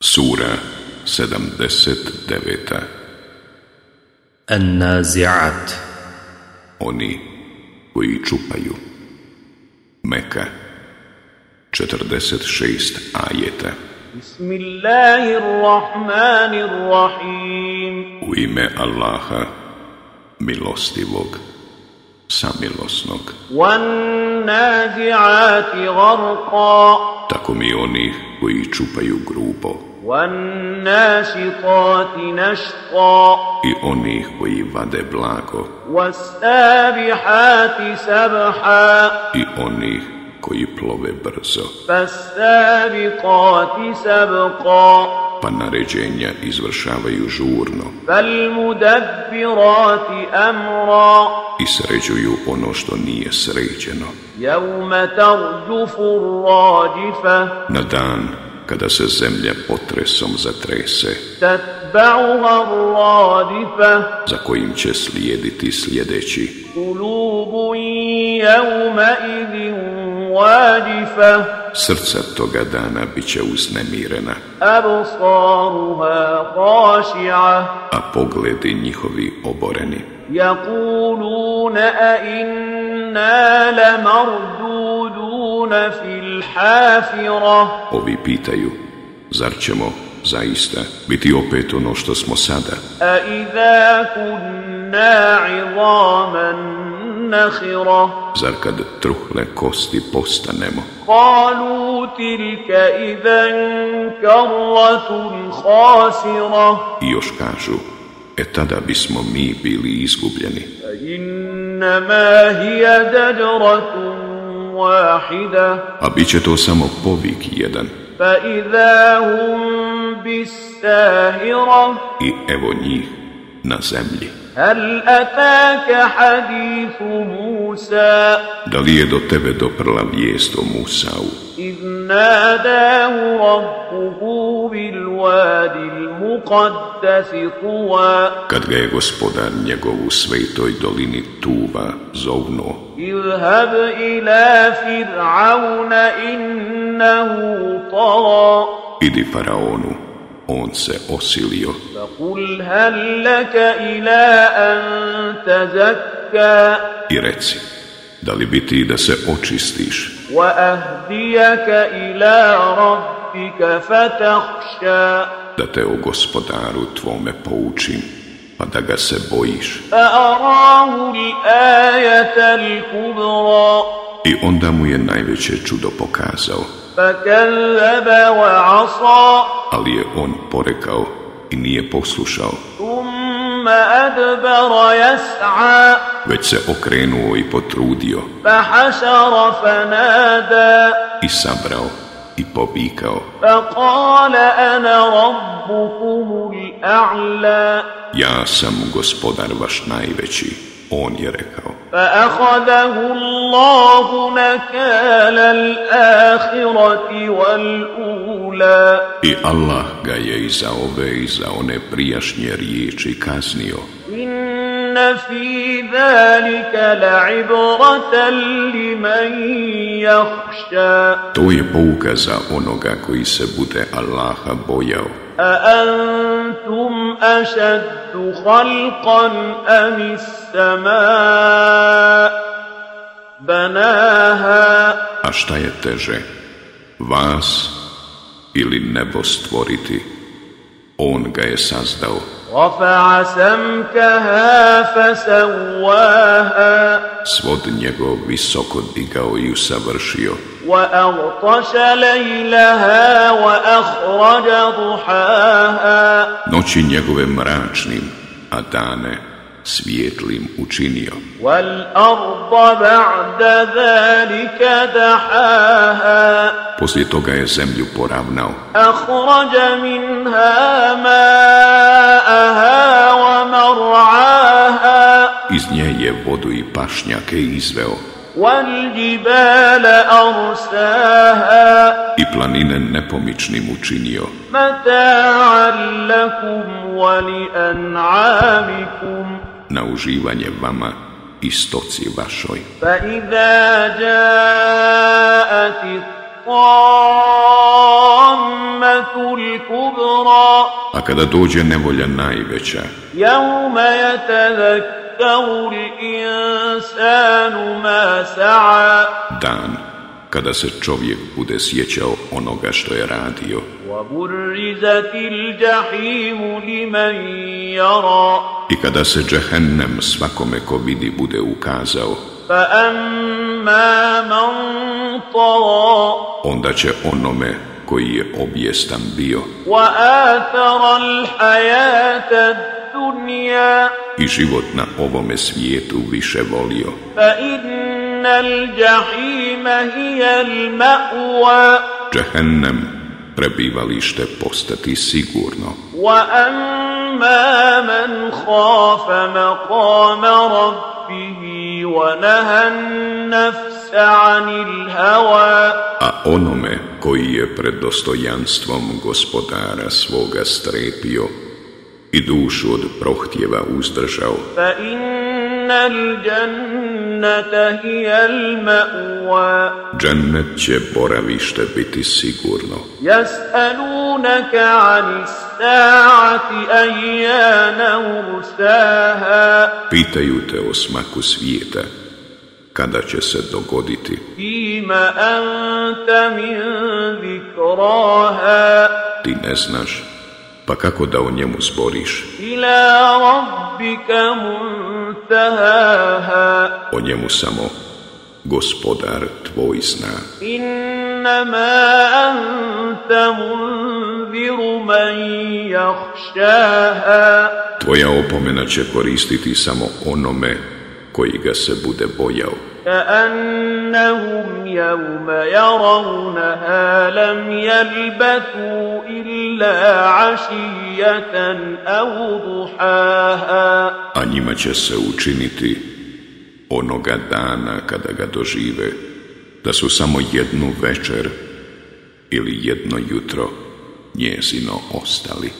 Sura 79. An-Nazi'at. Oni koji čupaju. Meka. 46 ajeta. Bismillahirrahmanirrahim. U ime Allaha milostivog samilosnog. Wan-Nazi'ati gharqa tako mi onih koji čupaju grubo. I onih koji vade blago. I onih koji plove brzo. Pa naređenja izvršavaju žurno i sređuju ono što nije sređeno. Na dan kada se zemlja potresom zatrese, za kojim će slijediti sljedeći srca toga dana bit će uznemirena. A pogledi njihovi oboreni. Jakuluna a. Ovi pitaju, zar ćemo zaista biti opet ono što smo sada? A iza kunna izaman نخرة zar kad truhle kosti postanemo, قالوا تلك إذا كرة خاسرة i još kažu, e tada bismo mi bili izgubljeni. فإنما هي زجرة واحدة A bit će to samo povik jedan, فإذا هم بالساهرة i evo njih na zemlji. Da li je do tebe doprla vijest o Musau? Kad ga je gospodar njegov u svetoj dolini Tuva zovno Izhab ila Fir'auna innahu Idi faraonu, on se osilio. I reci, da li biti da se očistiš? Da te o gospodaru tvome poučim, pa da ga se bojiš. I onda mu je najveće čudo pokazao. Ali je on porekao i nije poslušao. Već se okrenuo i potrudio. I sabrao i povikao. Ja sam gospodar vaš najveći, on je rekao. فأخذه الله نكال الآخرة والأولى i Allah ga je i za ove i za one prijašnje riječi kaznio. إن في ذلك لعبرة لمن يخشى To je pouka za onoga koji se bude Allaha bojao. أأنتم أشد خلقا أم السماء بناها A šta je teže, vas ili nebo stvoriti? On ga je sazdao. Svod njegov visoko digao i usavršio. Noći njegove mračnim, a dane svijetlim učinio. Poslije toga je zemlju poravnao. Iz nje je vodu i pašnjake izveo. I planine nepomičnim učinio. Mata'an lakum wa na uživanje vama i stoci vašoj. فإذا جاءت الطامة الكبرى A kada dođe nevolja najveća, يوم يتذكر الإنسان ما سعى dan kada se čovjek bude sjećao onoga što je radio وبرزت الجحيم لمن يرى i kada se džehennem svakome ko vidi bude ukazao, onda će onome koji je objestan bio. I život na ovome svijetu više volio. Džehennem prebivalište postati sigurno. وأما من خاف مقام ربه ونهى النفس عن الهوى A onome koji je pred dostojanstvom gospodara svoga strepio i dušu od prohtjeva uzdržao, فإن الجنة هي المأوى Džennet će boravište biti sigurno. Pitaju te o smaku svijeta, kada će se dogoditi. Ti ne znaš, pa kako da o njemu zboriš? Ila rabbika muntahaha O njemu samo gospodar tvoj zna. Innama anta munziru man jahšaha Tvoja opomena će koristiti samo onome koji ga se bude bojao. كأنهم يوم يرونها لم يلبثوا إلا عشية أو ضحاها A njima će se učiniti onoga dana kada ga dožive, da su samo jednu večer ili jedno jutro njezino ostali.